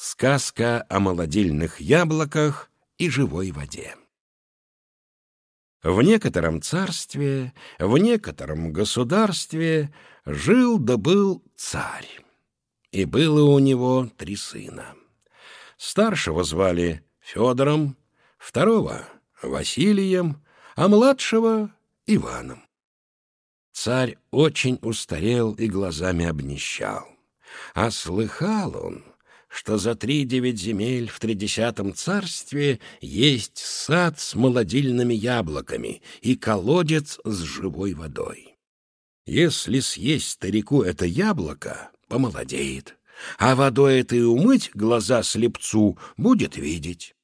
Сказка о молодильных яблоках и живой воде. В некотором царстве, в некотором государстве жил да был царь. И было у него три сына. Старшего звали Федором, второго — Василием, а младшего — Иваном. Царь очень устарел и глазами обнищал. А слыхал он, что за три девять земель в тридесятом царстве есть сад с молодильными яблоками и колодец с живой водой. Если съесть старику это яблоко, помолодеет, а водой этой умыть глаза слепцу будет видеть.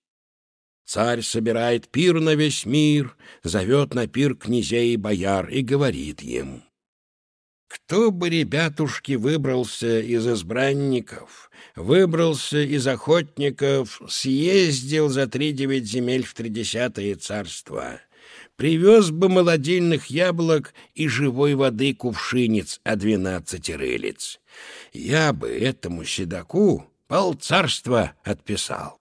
Царь собирает пир на весь мир, зовет на пир князей и бояр и говорит им — кто бы, ребятушки, выбрался из избранников, выбрался из охотников, съездил за три девять земель в тридесятое царство, привез бы молодильных яблок и живой воды кувшинец о двенадцати рылиц. Я бы этому седаку полцарства отписал.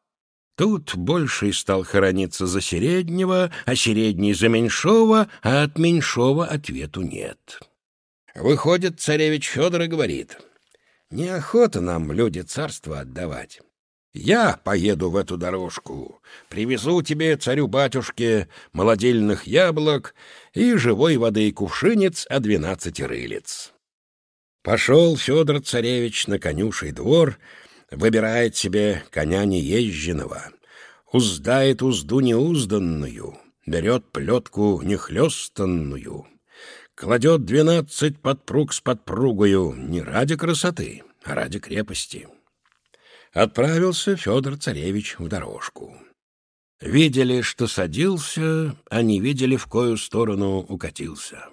Тут больший стал хорониться за Середнего, а Середний за Меньшого, а от Меньшого ответу нет. Выходит, царевич Федор и говорит, «Неохота нам люди царства отдавать. Я поеду в эту дорожку, привезу тебе, царю-батюшке, молодильных яблок и живой воды кувшинец о двенадцати рылиц». Пошел Федор-царевич на конюший двор, выбирает себе коня неезженного, уздает узду неузданную, берет плетку нехлестанную — кладет двенадцать подпруг с подпругою не ради красоты, а ради крепости. Отправился Федор Царевич в дорожку. Видели, что садился, а не видели, в кою сторону укатился.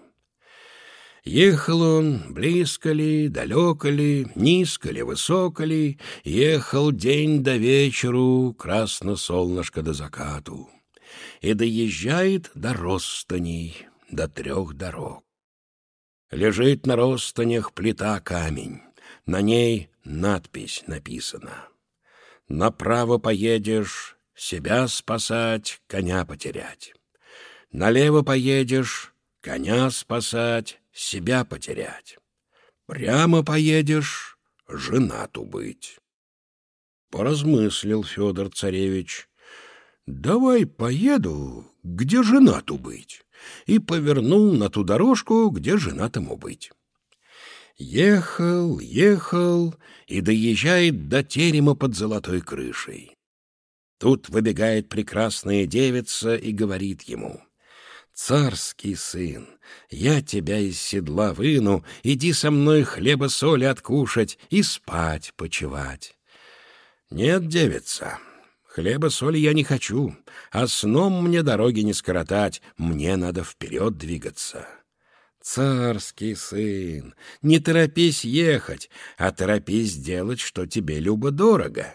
Ехал он, близко ли, далеко ли, низко ли, высоко ли, ехал день до вечеру, красно солнышко до закату, и доезжает до Ростаней, до трех дорог. Лежит на ростанях плита камень, на ней надпись написана. Направо поедешь — себя спасать, коня потерять. Налево поедешь — коня спасать, себя потерять. Прямо поедешь — женату быть. Поразмыслил Федор Царевич. Давай поеду, где женату быть и повернул на ту дорожку, где женатому быть. Ехал, ехал и доезжает до терема под золотой крышей. Тут выбегает прекрасная девица и говорит ему, «Царский сын, я тебя из седла выну, иди со мной хлеба-соли откушать и спать почевать». «Нет, девица, Хлеба-соли я не хочу, а сном мне дороги не скоротать, мне надо вперед двигаться. Царский сын, не торопись ехать, а торопись делать, что тебе любо-дорого.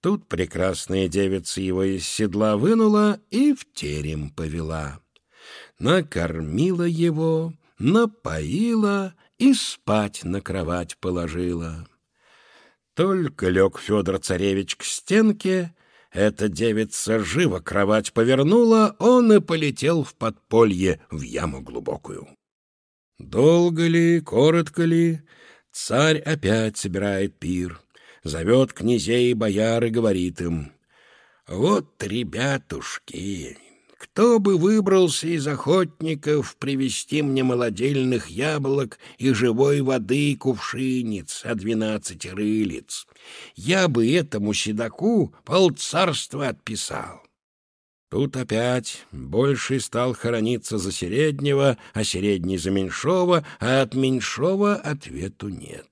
Тут прекрасная девица его из седла вынула и в терем повела. Накормила его, напоила и спать на кровать положила. Только лег Федор Царевич к стенке, эта девица живо кровать повернула, он и полетел в подполье, в яму глубокую. Долго ли, коротко ли, царь опять собирает пир, зовет князей и бояр и говорит им, «Вот, ребятушки, кто бы выбрался из охотников привезти мне молодельных яблок и живой воды кувшинец о двенадцати рылиц? Я бы этому седаку полцарства отписал. Тут опять больший стал хорониться за Середнего, а Середний за Меньшого, а от Меньшого ответу нет.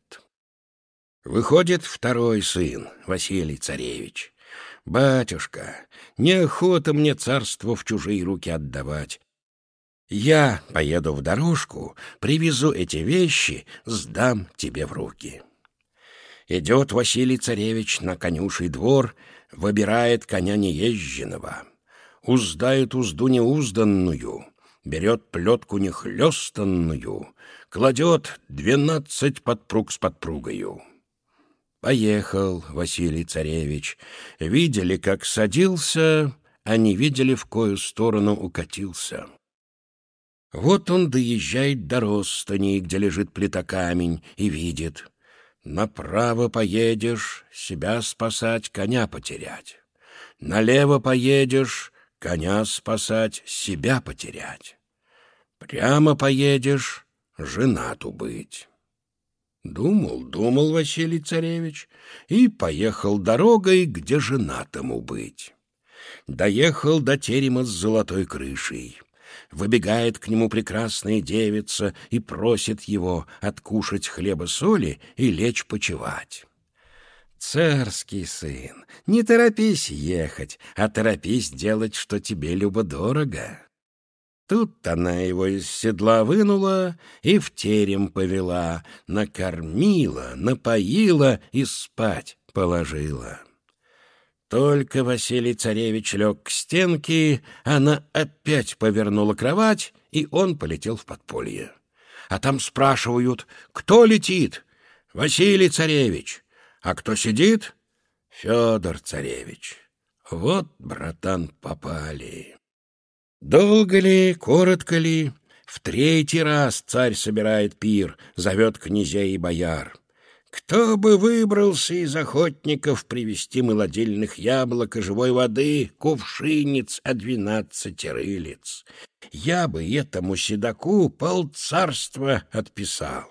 Выходит второй сын, Василий Царевич. «Батюшка, неохота мне царство в чужие руки отдавать. Я поеду в дорожку, привезу эти вещи, сдам тебе в руки». Идет Василий Царевич на конюший двор, выбирает коня неезженного, уздает узду неузданную, берет плетку нехлестанную, кладет двенадцать подпруг с подпругою. Поехал Василий Царевич. Видели, как садился, а не видели, в кою сторону укатился. Вот он доезжает до Ростани, где лежит плитокамень, и видит. Направо поедешь, себя спасать, коня потерять. Налево поедешь, коня спасать, себя потерять. Прямо поедешь, женату быть. Думал, думал Василий Царевич и поехал дорогой, где женатому быть. Доехал до терема с золотой крышей. Выбегает к нему прекрасная девица и просит его откушать хлеба-соли и лечь почевать. Царский сын, не торопись ехать, а торопись делать, что тебе любо-дорого. Тут она его из седла вынула и в терем повела, накормила, напоила и спать положила. Только Василий Царевич лег к стенке, она опять повернула кровать, и он полетел в подполье. А там спрашивают, кто летит? Василий Царевич. А кто сидит? Федор Царевич. Вот, братан, попали. Долго ли, коротко ли, в третий раз царь собирает пир, зовет князей и бояр. Кто бы выбрался из охотников привести молодильных яблок и живой воды, кувшинец о двенадцати рылиц? Я бы этому седаку полцарства отписал.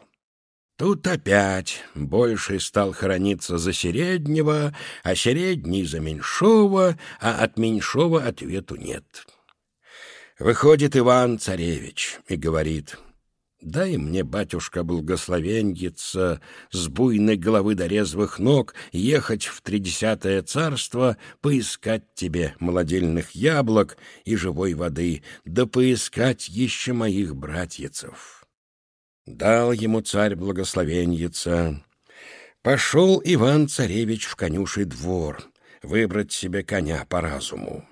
Тут опять больше стал хорониться за Середнего, а Середний за Меньшого, а от Меньшого ответу нет. Выходит Иван-царевич и говорит, «Дай мне, батюшка, благословеньица, с буйной головы до резвых ног ехать в тридесятое царство, поискать тебе молодильных яблок и живой воды, да поискать еще моих братьицев». Дал ему царь благословеньица. Пошел Иван-царевич в конюший двор, выбрать себе коня по разуму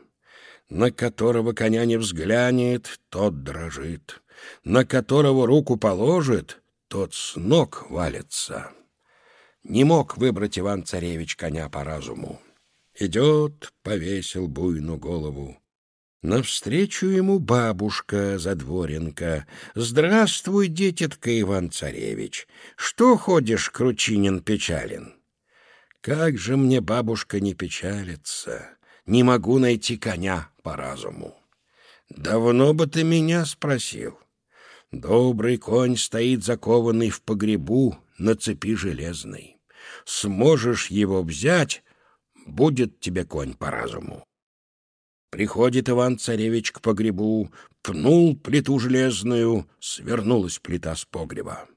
на которого коня не взглянет, тот дрожит, на которого руку положит, тот с ног валится. Не мог выбрать Иван-царевич коня по разуму. Идет, повесил буйну голову. Навстречу ему бабушка Задворенко. «Здравствуй, детятка Иван-царевич! Что ходишь, Кручинин печален?» «Как же мне бабушка не печалится! Не могу найти коня по разуму. Давно бы ты меня спросил. Добрый конь стоит закованный в погребу на цепи железной. Сможешь его взять, будет тебе конь по разуму. Приходит Иван-царевич к погребу, пнул плиту железную, свернулась плита с погреба.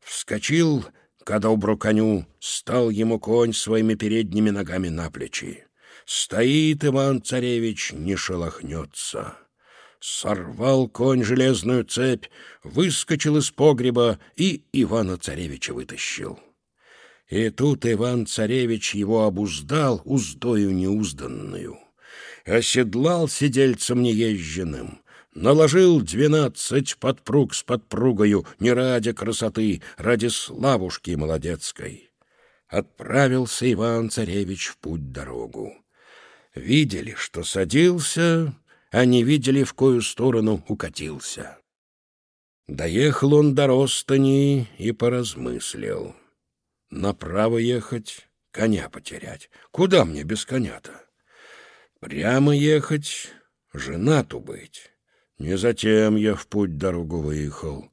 Вскочил к добру коню, стал ему конь своими передними ногами на плечи. Стоит Иван-царевич, не шелохнется. Сорвал конь железную цепь, выскочил из погреба и Ивана-царевича вытащил. И тут Иван-царевич его обуздал уздою неузданную. Оседлал сидельцем неезженным, наложил двенадцать подпруг с подпругою не ради красоты, ради славушки молодецкой. Отправился Иван-царевич в путь-дорогу. Видели, что садился, а не видели, в кою сторону укатился. Доехал он до Ростани и поразмыслил. Направо ехать, коня потерять. Куда мне без коня-то? Прямо ехать, женату быть. Не затем я в путь дорогу выехал.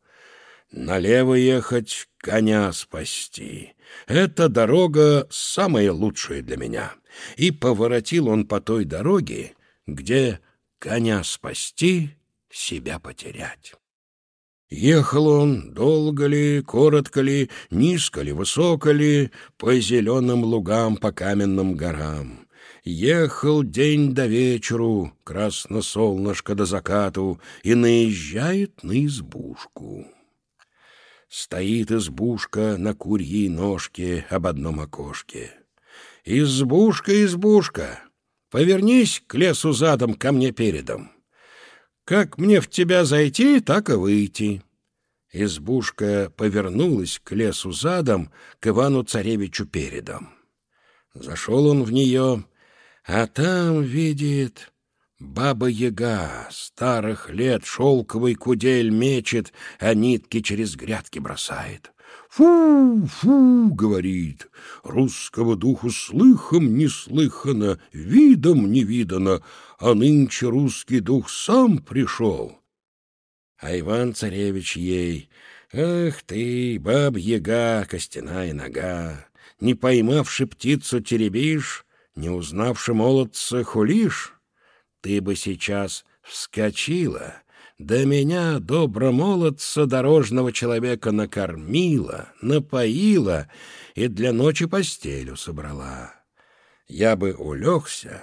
Налево ехать, коня спасти. Эта дорога самая лучшая для меня и поворотил он по той дороге, где коня спасти, себя потерять. Ехал он долго ли, коротко ли, низко ли, высоко ли, по зеленым лугам, по каменным горам. Ехал день до вечеру, красно солнышко до закату, и наезжает на избушку. Стоит избушка на курьей ножке об одном окошке. «Избушка, избушка, повернись к лесу задом, ко мне передом. Как мне в тебя зайти, так и выйти». Избушка повернулась к лесу задом, к Ивану-царевичу передом. Зашел он в нее, а там видит... Баба-яга старых лет шелковый кудель мечет, а нитки через грядки бросает. «Фу, фу!» — говорит. «Русского духу слыхом не слыхано, видом не видано, а нынче русский дух сам пришел». А Иван-царевич ей, «Ах ты, баб-яга, костяная нога, не поймавши птицу теребишь, не узнавши молодца хулишь, ты бы сейчас вскочила, да меня, добро молодца, дорожного человека, накормила, напоила и для ночи постелю собрала. Я бы улегся,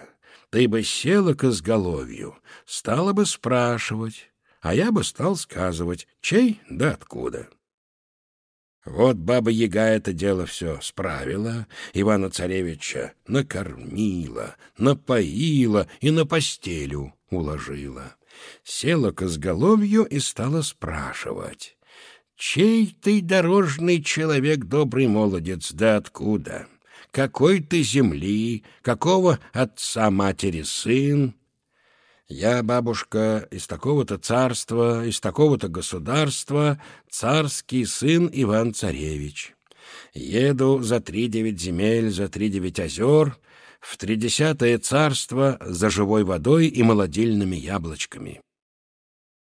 ты бы села к изголовью, стала бы спрашивать, а я бы стал сказывать, чей да откуда. Вот баба-яга это дело все справила, Ивана-царевича накормила, напоила и на постелю уложила. Села к изголовью и стала спрашивать. «Чей ты дорожный человек, добрый молодец, да откуда? Какой ты земли, какого отца-матери сын?» Я, бабушка, из такого-то царства, из такого-то государства, царский сын Иван-царевич. Еду за три девять земель, за три девять озер, в тридесятое царство за живой водой и молодильными яблочками.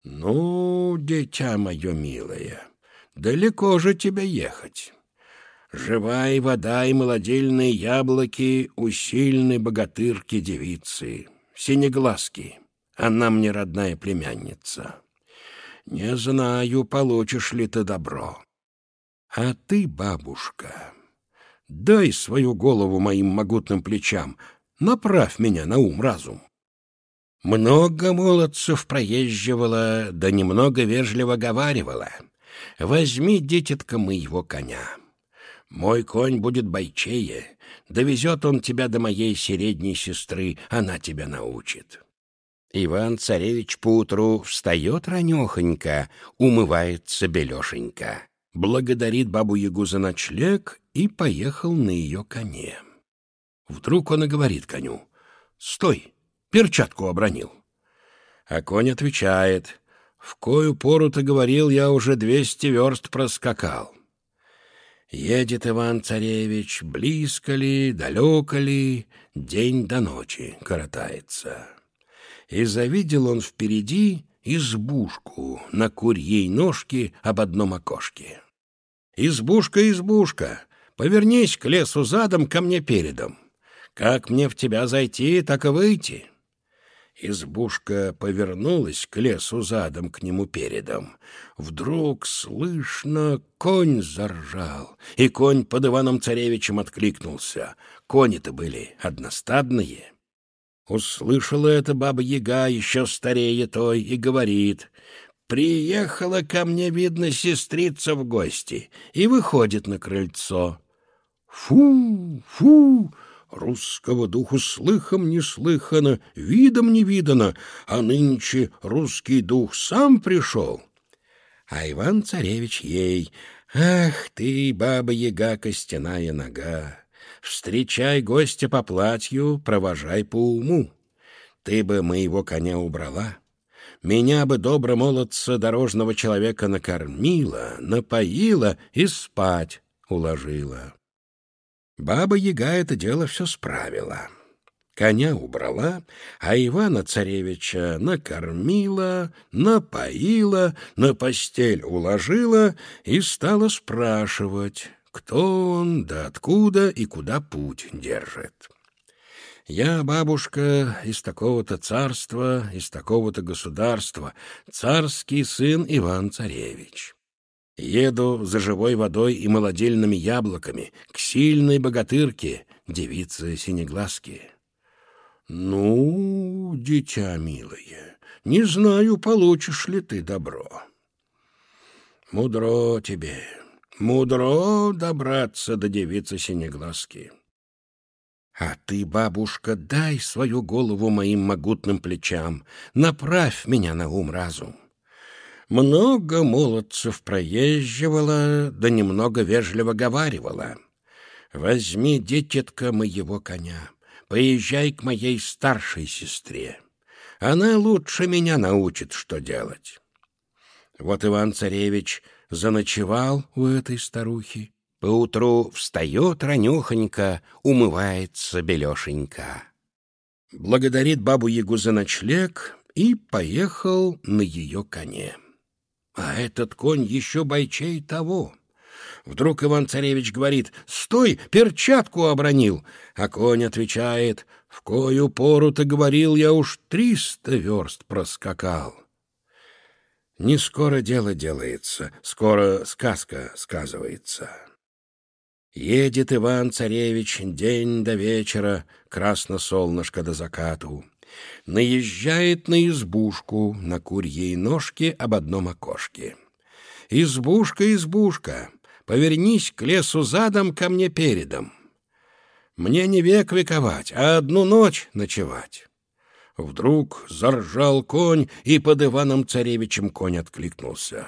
Ну, дитя мое милое, далеко же тебе ехать. Живая вода и молодильные яблоки у сильной богатырки девицы, синеглазки. Она мне родная племянница. Не знаю, получишь ли ты добро. А ты, бабушка, дай свою голову моим могутным плечам, направь меня на ум-разум. Много молодцев проезживала, да немного вежливо говаривала. Возьми, дитятка, моего коня. Мой конь будет бойчее, довезет он тебя до моей средней сестры, она тебя научит. Иван-царевич поутру встает ранехонько, умывается белешенько, благодарит бабу-ягу за ночлег и поехал на ее коне. Вдруг он и говорит коню, «Стой, перчатку обронил». А конь отвечает, «В кою пору ты говорил, я уже двести верст проскакал». Едет Иван-царевич, близко ли, далеко ли, день до ночи коротается и завидел он впереди избушку на курьей ножке об одном окошке. «Избушка, избушка, повернись к лесу задом, ко мне передом. Как мне в тебя зайти, так и выйти». Избушка повернулась к лесу задом к нему передом. Вдруг слышно, конь заржал, и конь под Иваном Царевичем откликнулся. Кони-то были одностадные. Услышала это баба-яга, еще старее той, и говорит, «Приехала ко мне, видно, сестрица в гости», и выходит на крыльцо. «Фу, фу!» Русского духу слыхом не слыхано, видом не видано, а нынче русский дух сам пришел. А Иван-царевич ей, «Ах ты, баба-яга, костяная нога!» Встречай гостя по платью, провожай по уму. Ты бы моего коня убрала, меня бы добро молодца дорожного человека накормила, напоила и спать уложила. Баба-яга это дело все справила. Коня убрала, а Ивана-царевича накормила, напоила, на постель уложила и стала спрашивать, кто он, да откуда и куда путь держит. Я, бабушка, из такого-то царства, из такого-то государства, царский сын Иван-царевич. Еду за живой водой и молодельными яблоками к сильной богатырке, девице синеглазки. Ну, дитя милое, не знаю, получишь ли ты добро. Мудро тебе, Мудро добраться до девицы Синеглазки. А ты, бабушка, дай свою голову моим могутным плечам, направь меня на ум-разум. Много молодцев проезживала, да немного вежливо говаривала. «Возьми, дететка, моего коня, поезжай к моей старшей сестре. Она лучше меня научит, что делать». Вот Иван-царевич заночевал у этой старухи. Поутру встает ранюхонько, умывается белешенько. Благодарит бабу-ягу за ночлег и поехал на ее коне. А этот конь еще бойчей того. Вдруг Иван-царевич говорит «Стой, перчатку обронил!» А конь отвечает «В кою пору-то говорил, я уж триста верст проскакал». Не скоро дело делается, скоро сказка сказывается. Едет Иван-царевич день до вечера, красно солнышко до закату. Наезжает на избушку, на курьей ножке об одном окошке. «Избушка, избушка, повернись к лесу задом, ко мне передом. Мне не век вековать, а одну ночь ночевать». Вдруг заржал конь, и под Иваном-царевичем конь откликнулся.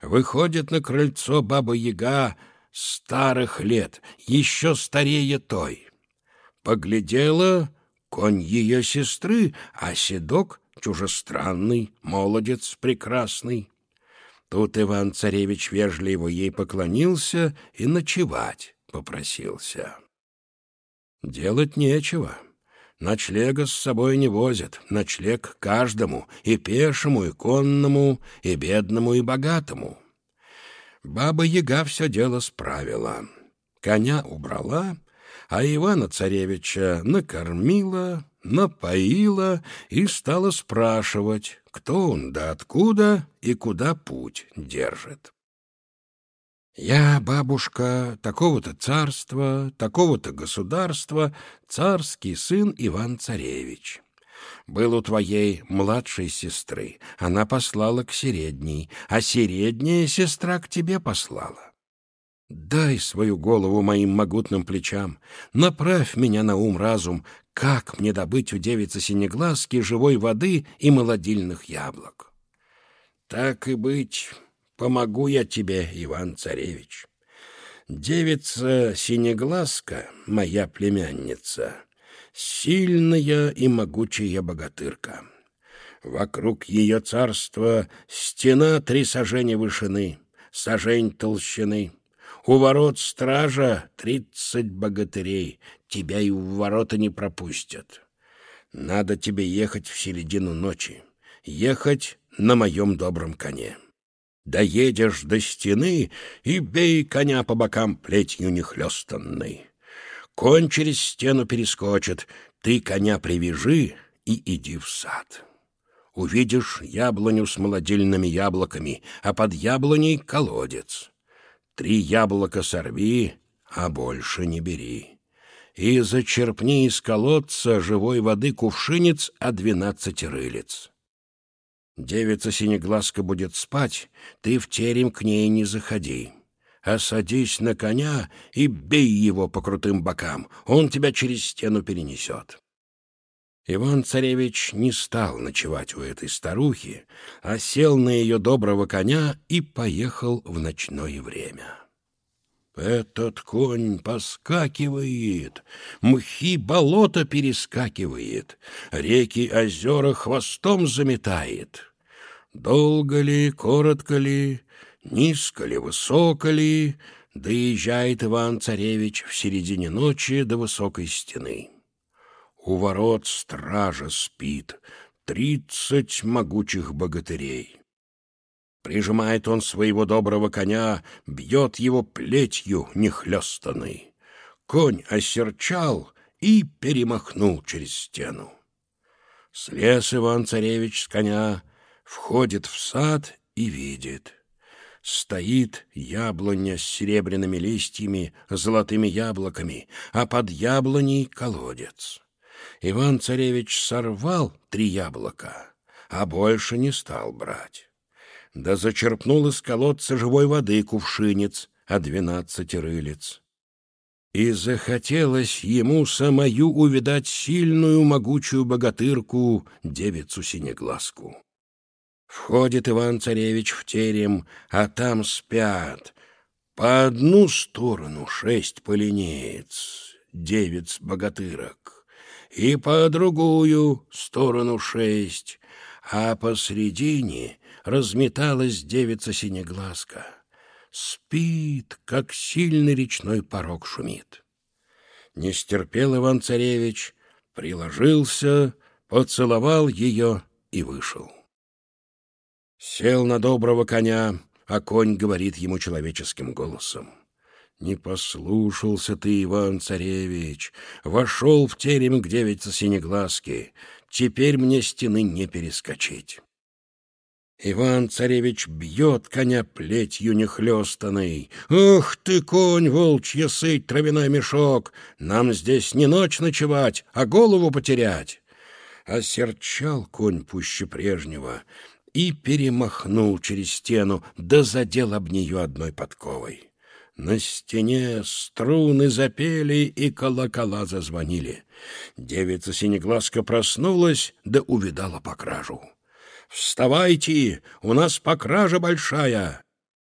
Выходит на крыльцо баба-яга старых лет, еще старее той. Поглядела конь ее сестры, а седок чужестранный, молодец прекрасный. Тут Иван-царевич вежливо ей поклонился и ночевать попросился. Делать нечего. Ночлега с собой не возят, ночлег каждому, и пешему, и конному, и бедному, и богатому. Баба-яга все дело справила. Коня убрала, а Ивана-царевича накормила, напоила и стала спрашивать, кто он да откуда и куда путь держит. Я, бабушка, такого-то царства, такого-то государства, царский сын Иван-царевич. Был у твоей младшей сестры, она послала к середней, а середняя сестра к тебе послала. Дай свою голову моим могутным плечам, направь меня на ум-разум, как мне добыть у девицы синеглазки живой воды и молодильных яблок. Так и быть, Помогу я тебе, Иван-царевич. Девица Синеглазка, моя племянница, сильная и могучая богатырка. Вокруг ее царства стена три сажени вышины, сажень толщины. У ворот стража тридцать богатырей, тебя и в ворота не пропустят. Надо тебе ехать в середину ночи, ехать на моем добром коне. Доедешь до стены и бей коня по бокам плетью нехлестанной. Конь через стену перескочит, ты коня привяжи и иди в сад. Увидишь яблоню с молодильными яблоками, а под яблоней колодец. Три яблока сорви, а больше не бери. И зачерпни из колодца живой воды кувшинец о двенадцати рылец. Девица Синеглазка будет спать, ты в терем к ней не заходи. А садись на коня и бей его по крутым бокам, он тебя через стену перенесет. Иван-царевич не стал ночевать у этой старухи, а сел на ее доброго коня и поехал в ночное время. Этот конь поскакивает, мхи болото перескакивает, реки озера хвостом заметает. Долго ли, коротко ли, низко ли, высоко ли, доезжает Иван-царевич в середине ночи до высокой стены. У ворот стража спит, тридцать могучих богатырей. Прижимает он своего доброго коня, бьет его плетью нехлестанной. Конь осерчал и перемахнул через стену. Слез Иван-царевич с коня, входит в сад и видит. Стоит яблоня с серебряными листьями, золотыми яблоками, а под яблоней колодец. Иван-царевич сорвал три яблока, а больше не стал брать да зачерпнул из колодца живой воды кувшинец, а двенадцать рылец. И захотелось ему самою увидать сильную могучую богатырку, девицу Синеглазку. Входит Иван-царевич в терем, а там спят. По одну сторону шесть полинеец, девиц-богатырок, и по другую сторону шесть, а посредине разметалась девица Синеглазка. Спит, как сильный речной порог шумит. Не стерпел Иван-царевич, приложился, поцеловал ее и вышел. Сел на доброго коня, а конь говорит ему человеческим голосом. «Не послушался ты, Иван-царевич, вошел в терем к девице Синеглазки, теперь мне стены не перескочить». Иван-царевич бьет коня плетью нехлёстанной. «Ох ты, конь, волчья сыть, травяной мешок! Нам здесь не ночь ночевать, а голову потерять!» Осерчал конь пуще прежнего и перемахнул через стену, да задел об нее одной подковой. На стене струны запели и колокола зазвонили. Девица Синеглазка проснулась, да увидала покражу. «Вставайте, у нас покража большая!»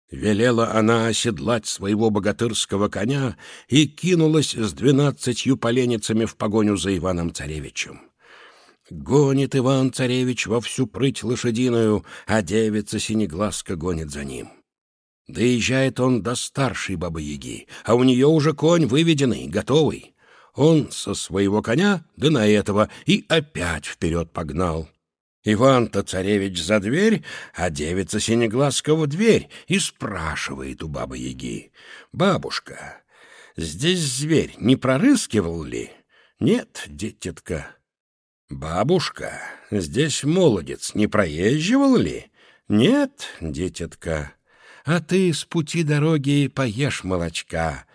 Велела она оседлать своего богатырского коня и кинулась с двенадцатью поленницами в погоню за Иваном-царевичем. Гонит Иван-царевич во всю прыть лошадиную, а девица Синеглазка гонит за ним. Доезжает он до старшей бабы-яги, а у нее уже конь выведенный, готовый. Он со своего коня, да на этого, и опять вперед погнал. Иван-то царевич за дверь, а девица Синеглазка в дверь и спрашивает у бабы-яги. «Бабушка, здесь зверь не прорыскивал ли?» «Нет, детятка». «Бабушка, здесь молодец не проезживал ли?» «Нет, детятка, а ты с пути дороги поешь молочка.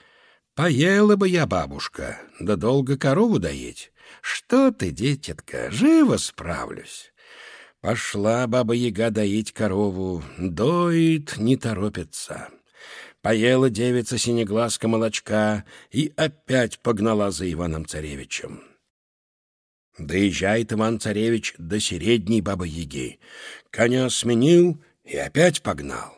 Поела бы я, бабушка, да долго корову доить. Что ты, детятка, живо справлюсь». Пошла баба-яга доить корову, доит, не торопится. Поела девица синеглазка молочка и опять погнала за Иваном-царевичем. Доезжает Иван-царевич до середней бабы-яги. Коня сменил и опять погнал.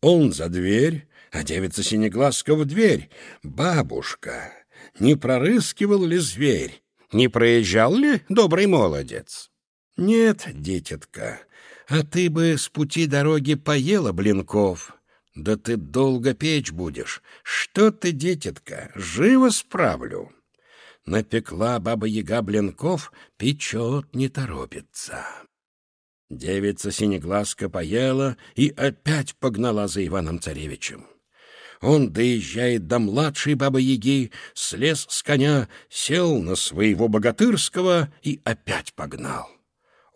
Он за дверь, а девица Синеглазка в дверь. «Бабушка, не прорыскивал ли зверь? Не проезжал ли добрый молодец?» «Нет, детятка, а ты бы с пути дороги поела блинков. Да ты долго печь будешь. Что ты, детятка, живо справлю». Напекла баба-яга блинков, печет, не торопится. Девица Синеглазка поела и опять погнала за Иваном-царевичем. Он доезжает до младшей бабы-яги, слез с коня, сел на своего богатырского и опять погнал.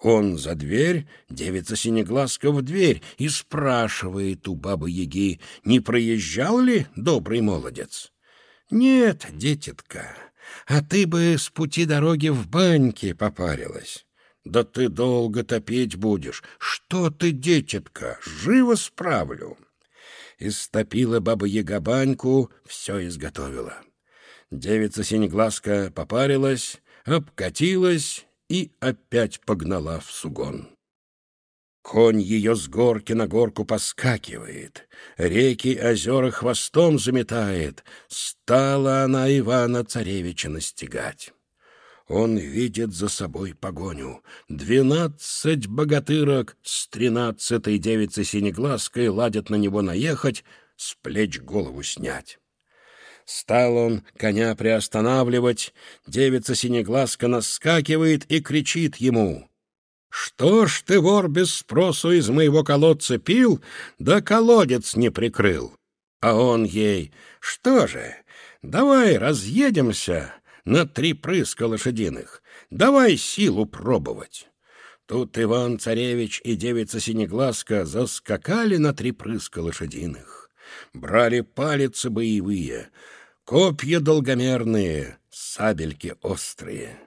Он за дверь, девица Синеглазка в дверь, и спрашивает у бабы-яги, не проезжал ли добрый молодец? «Нет, детятка, а ты бы с пути дороги в баньке попарилась». «Да ты долго топить будешь. Что ты, детятка, живо справлю». Истопила баба-яга баньку, все изготовила. Девица Синеглазка попарилась, обкатилась и опять погнала в сугон. Конь ее с горки на горку поскакивает, реки озера хвостом заметает. Стала она Ивана-царевича настигать. Он видит за собой погоню. Двенадцать богатырок с тринадцатой девицей синеглазкой ладят на него наехать, с плеч голову снять. Стал он коня приостанавливать, девица синеглазка наскакивает и кричит ему — что ж ты, вор, без спросу из моего колодца пил, да колодец не прикрыл? А он ей, что же, давай разъедемся на три прыска лошадиных, давай силу пробовать. Тут Иван-царевич и девица Синеглазка заскакали на три прыска лошадиных. Брали палицы боевые, копья долгомерные, сабельки острые.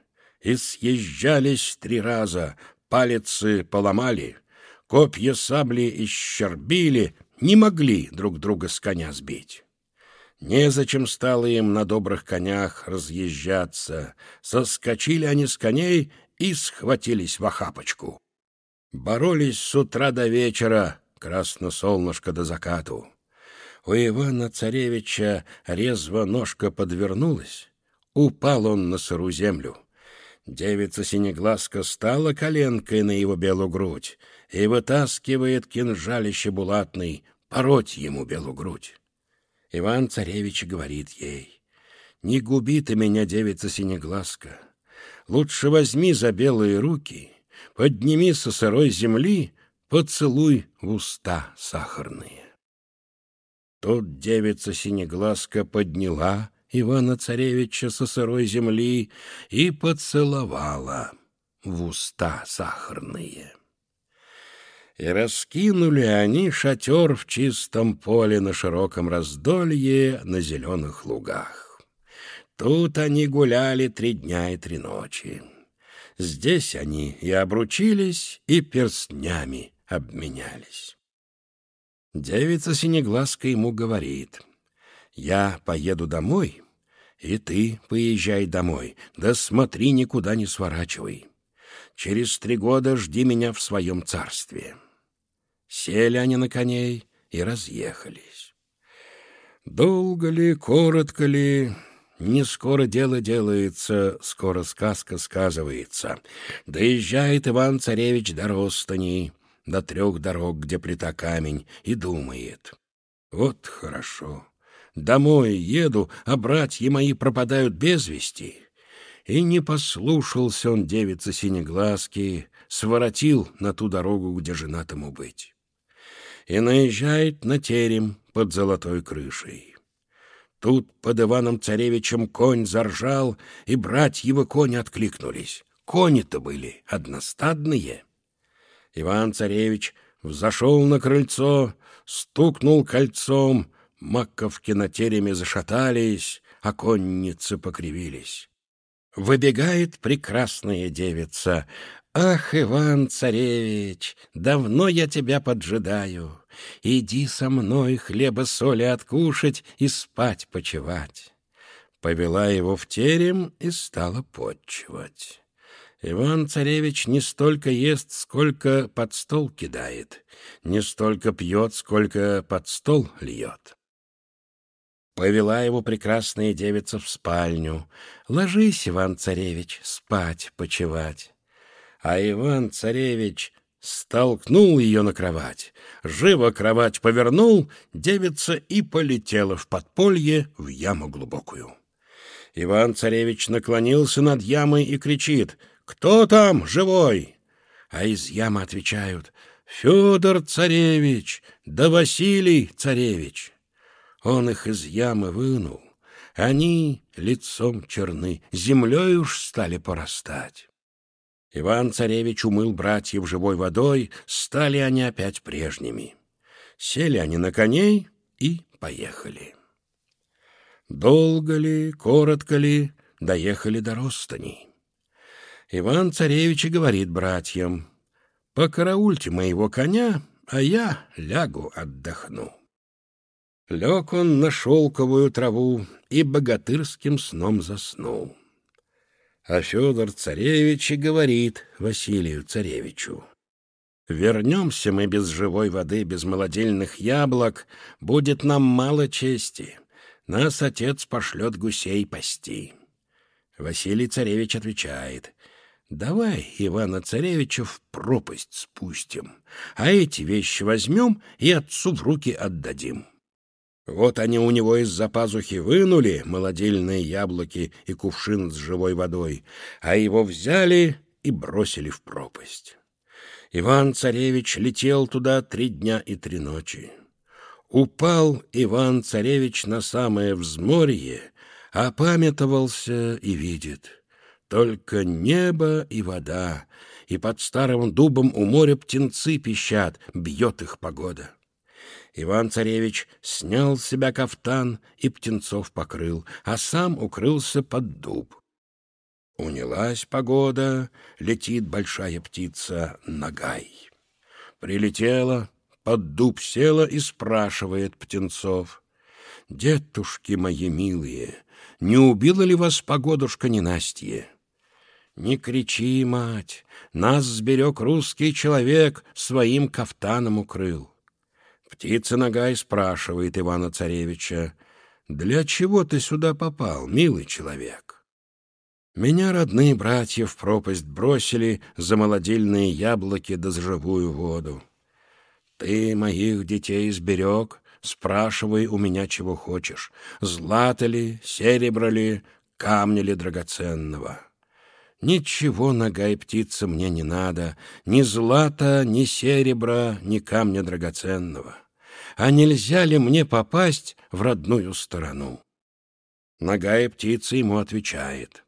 И съезжались три раза, палицы поломали, копья сабли исчербили, не могли друг друга с коня сбить. Незачем стало им на добрых конях разъезжаться. Соскочили они с коней и схватились в охапочку. Боролись с утра до вечера, красно солнышко до закату. У Ивана-царевича резво ножка подвернулась, упал он на сыру землю. Девица Синеглазка стала коленкой на его белую грудь и вытаскивает кинжалище булатный, пороть ему белую грудь. Иван-царевич говорит ей, «Не губи ты меня, девица Синеглазка, лучше возьми за белые руки, подними со сырой земли, поцелуй в уста сахарные». Тут девица Синеглазка подняла Ивана-царевича со сырой земли и поцеловала в уста сахарные. И раскинули они шатер в чистом поле на широком раздолье на зеленых лугах. Тут они гуляли три дня и три ночи. Здесь они и обручились, и перстнями обменялись. Девица Синеглазка ему говорит, «Я поеду домой, и ты поезжай домой, да смотри, никуда не сворачивай. Через три года жди меня в своем царстве». Сели они на коней и разъехались. Долго ли, коротко ли, не скоро дело делается, скоро сказка сказывается. Доезжает Иван-царевич до Ростани, до трех дорог, где плита камень, и думает. Вот хорошо. Домой еду, а братья мои пропадают без вести. И не послушался он девицы синеглазки, своротил на ту дорогу, где женатому быть и наезжает на терем под золотой крышей. Тут под Иваном-царевичем конь заржал, и брать его кони откликнулись. Кони-то были одностадные. Иван-царевич взошел на крыльцо, стукнул кольцом, маковки на тереме зашатались, а конницы покривились. Выбегает прекрасная девица, «Ах, Иван-царевич, давно я тебя поджидаю. Иди со мной хлеба-соли откушать и спать почевать». Повела его в терем и стала подчивать. Иван-царевич не столько ест, сколько под стол кидает, не столько пьет, сколько под стол льет. Повела его прекрасная девица в спальню. «Ложись, Иван-царевич, спать, почевать» а Иван-царевич столкнул ее на кровать. Живо кровать повернул, девица и полетела в подполье в яму глубокую. Иван-царевич наклонился над ямой и кричит «Кто там живой?» А из ямы отвечают «Федор царевич, да Василий царевич». Он их из ямы вынул. Они лицом черны, землей уж стали порастать. Иван-царевич умыл братьев живой водой, стали они опять прежними. Сели они на коней и поехали. Долго ли, коротко ли, доехали до Ростани. Иван-царевич и говорит братьям, «Покараульте моего коня, а я лягу отдохну». Лег он на шелковую траву и богатырским сном заснул. А Федор Царевич и говорит Василию Царевичу. «Вернемся мы без живой воды, без молодильных яблок, будет нам мало чести. Нас отец пошлет гусей пасти». Василий Царевич отвечает. «Давай Ивана Царевича в пропасть спустим, а эти вещи возьмем и отцу в руки отдадим». Вот они у него из-за пазухи вынули молодильные яблоки и кувшин с живой водой, а его взяли и бросили в пропасть. Иван-царевич летел туда три дня и три ночи. Упал Иван-царевич на самое взморье, опамятовался и видит. Только небо и вода, и под старым дубом у моря птенцы пищат, бьет их погода. Иван-царевич снял с себя кафтан и птенцов покрыл, а сам укрылся под дуб. Унялась погода, летит большая птица Нагай. Прилетела, под дуб села и спрашивает птенцов. «Детушки мои милые, не убила ли вас погодушка ненастье?» «Не кричи, мать! Нас сберег русский человек, своим кафтаном укрыл». Птица Нагай спрашивает Ивана-Царевича, «Для чего ты сюда попал, милый человек?» Меня родные братья в пропасть бросили за молодильные яблоки да за живую воду. Ты моих детей сберег, спрашивай у меня, чего хочешь. Злато ли, серебро ли, камня ли драгоценного. Ничего, нога и птица, мне не надо, ни злата, ни серебра, ни камня драгоценного. А нельзя ли мне попасть в родную сторону? Нога и птица ему отвечает.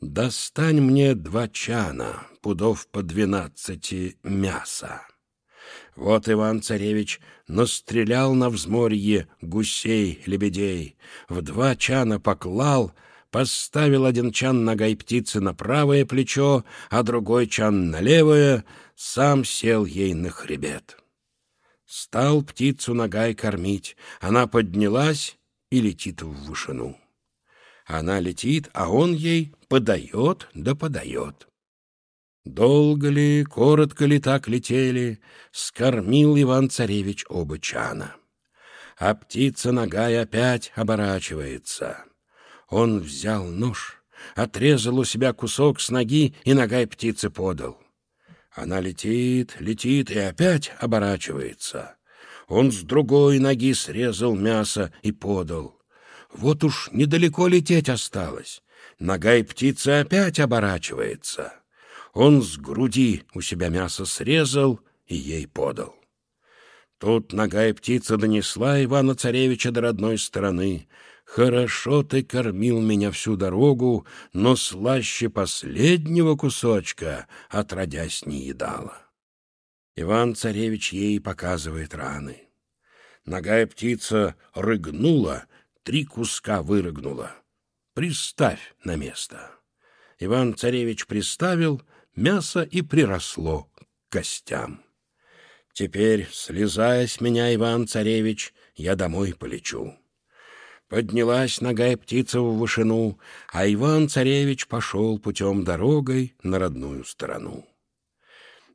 «Достань мне два чана, пудов по двенадцати мяса». Вот Иван-царевич настрелял на взморье гусей, лебедей, в два чана поклал — поставил один чан ногой птицы на правое плечо, а другой чан на левое, сам сел ей на хребет. Стал птицу ногой кормить, она поднялась и летит в вышину. Она летит, а он ей подает да подает. Долго ли, коротко ли так летели, скормил Иван-царевич оба чана. А птица ногая опять оборачивается — он взял нож, отрезал у себя кусок с ноги и ногой птицы подал. Она летит, летит и опять оборачивается. Он с другой ноги срезал мясо и подал. Вот уж недалеко лететь осталось. Нога и птица опять оборачивается. Он с груди у себя мясо срезал и ей подал. Тут нога птица донесла Ивана-царевича до родной стороны. Хорошо ты кормил меня всю дорогу, но слаще последнего кусочка, отродясь, не едала. Иван-царевич ей показывает раны. Ногая птица рыгнула, три куска вырыгнула. Приставь на место. Иван-царевич приставил, мясо и приросло к костям. Теперь, слезая с меня, Иван-царевич, я домой полечу. Поднялась ногая птица в вышину, а Иван-царевич пошел путем дорогой на родную сторону.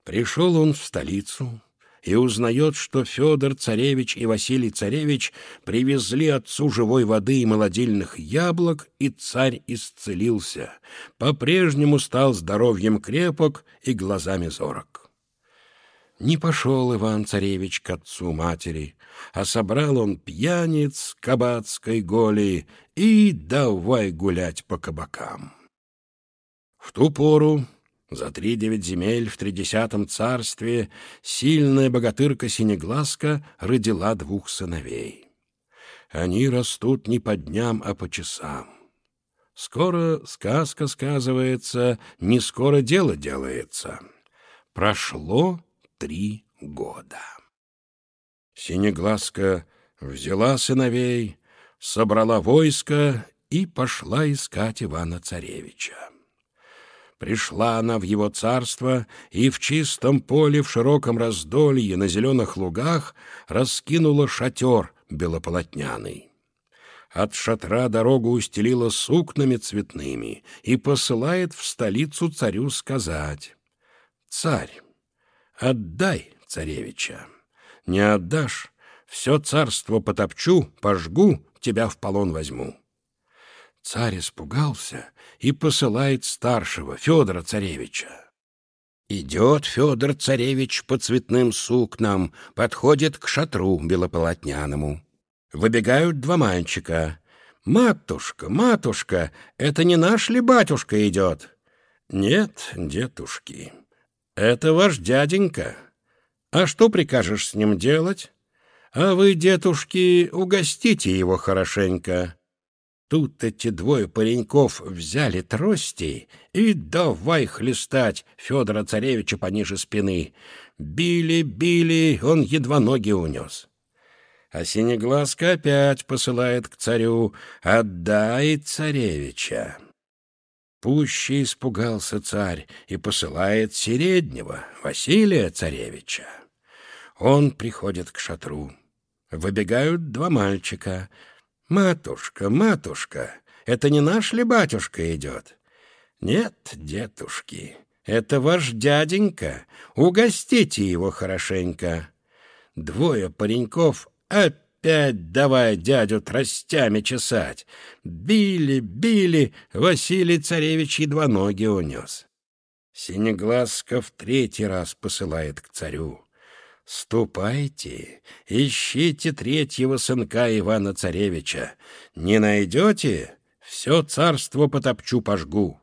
Пришел он в столицу и узнает, что Федор царевич и Василий царевич привезли отцу живой воды и молодильных яблок, и царь исцелился, по-прежнему стал здоровьем крепок и глазами зорок. Не пошел Иван-царевич к отцу матери, а собрал он пьяниц кабацкой голи и давай гулять по кабакам. В ту пору, за три девять земель в тридесятом царстве, сильная богатырка Синеглазка родила двух сыновей. Они растут не по дням, а по часам. Скоро сказка сказывается, не скоро дело делается. Прошло три года. Синеглазка взяла сыновей, собрала войско и пошла искать Ивана-царевича. Пришла она в его царство и в чистом поле, в широком раздолье, на зеленых лугах раскинула шатер белополотняный. От шатра дорогу устелила сукнами цветными и посылает в столицу царю сказать «Царь, Отдай царевича. Не отдашь, все царство потопчу, пожгу, тебя в полон возьму. Царь испугался и посылает старшего, Федора царевича. Идет Федор царевич по цветным сукнам, подходит к шатру белополотняному. Выбегают два мальчика. «Матушка, матушка, это не наш ли батюшка идет?» «Нет, дедушки, это ваш дяденька. А что прикажешь с ним делать? А вы, дедушки, угостите его хорошенько. Тут эти двое пареньков взяли трости и давай хлестать Федора Царевича пониже спины. Били, били, он едва ноги унес. А Синеглазка опять посылает к царю «Отдай царевича». Пуще испугался царь и посылает Середнего, Василия царевича. Он приходит к шатру. Выбегают два мальчика. «Матушка, матушка, это не наш ли батюшка идет?» Нет, дедушки, это ваш дяденька, угостите его хорошенько. Двое пареньков опять давай дядю тростями чесать. Били, били, Василий царевич едва ноги унес. Синеглазка в третий раз посылает к царю. «Ступайте, ищите третьего сынка Ивана-царевича. Не найдете — все царство потопчу, пожгу».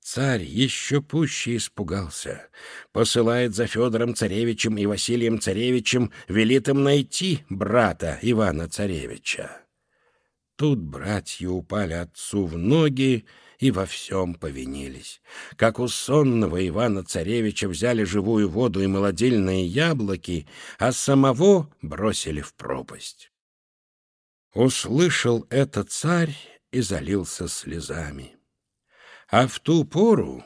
Царь еще пуще испугался. Посылает за Федором царевичем и Василием царевичем, велит им найти брата Ивана-царевича. Тут братья упали отцу в ноги и во всем повинились. Как у сонного Ивана-царевича взяли живую воду и молодильные яблоки, а самого бросили в пропасть. Услышал это царь и залился слезами. А в ту пору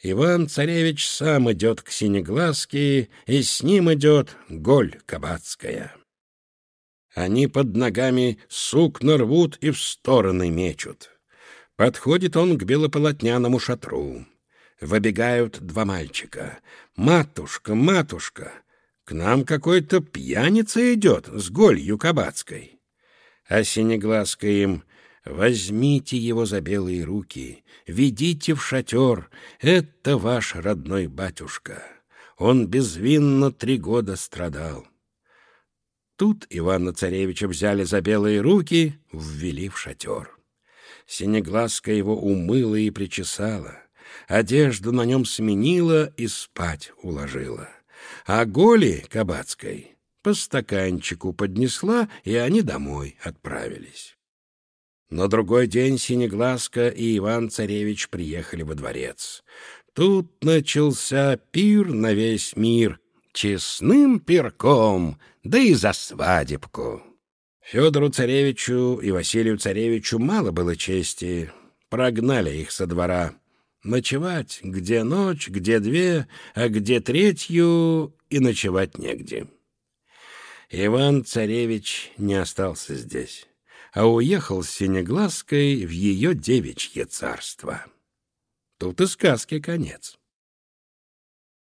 Иван-царевич сам идет к Синеглазке, и с ним идет Голь Кабацкая. Они под ногами сукна рвут и в стороны мечут. Подходит он к белополотняному шатру. Выбегают два мальчика. «Матушка, матушка, к нам какой-то пьяница идет с голью кабацкой». А синеглазка им «Возьмите его за белые руки, ведите в шатер, это ваш родной батюшка. Он безвинно три года страдал». Тут Ивана-царевича взяли за белые руки, ввели в шатер. Синеглазка его умыла и причесала, одежду на нем сменила и спать уложила. А Голи Кабацкой по стаканчику поднесла, и они домой отправились. На другой день Синеглазка и Иван-царевич приехали во дворец. Тут начался пир на весь мир, честным пирком, да и за свадебку. Федору царевичу и Василию царевичу мало было чести, прогнали их со двора. Ночевать где ночь, где две, а где третью, и ночевать негде. Иван-царевич не остался здесь, а уехал с Синеглазкой в ее девичье царство. Тут и сказки конец.